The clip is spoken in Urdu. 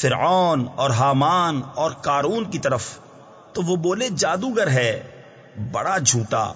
فرعون اور حامان اور کارون کی طرف تو وہ بولے جادوگر ہے بڑا جھوٹا۔